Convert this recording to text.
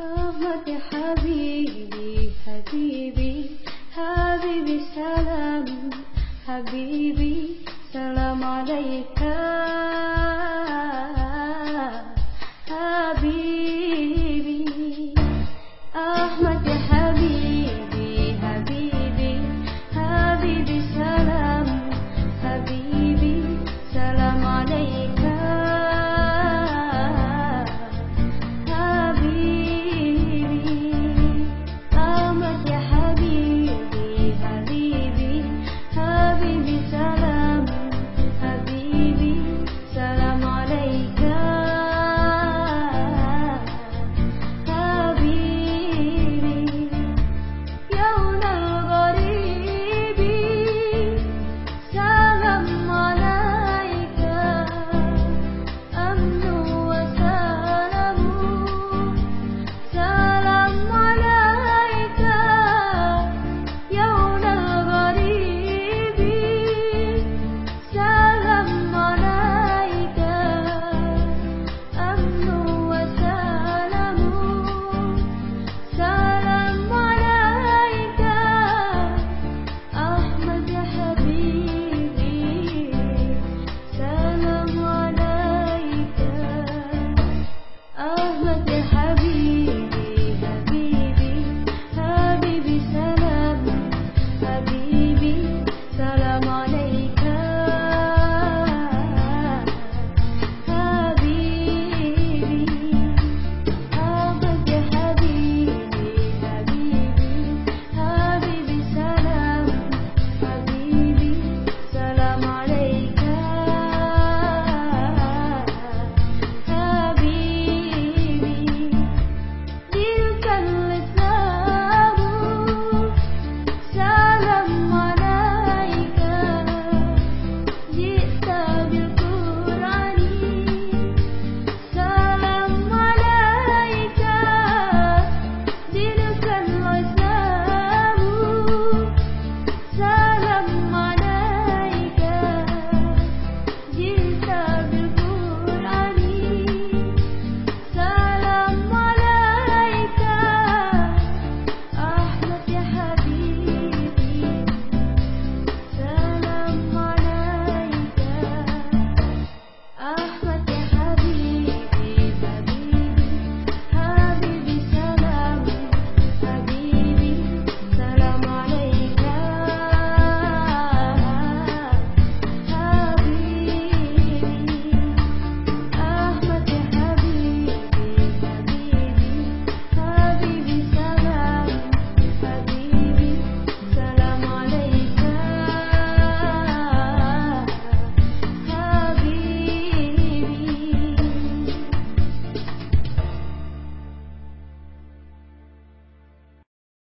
صمت حبيبي حبيبي حبيبي سلام حبيبي سلام عليك. حبيبي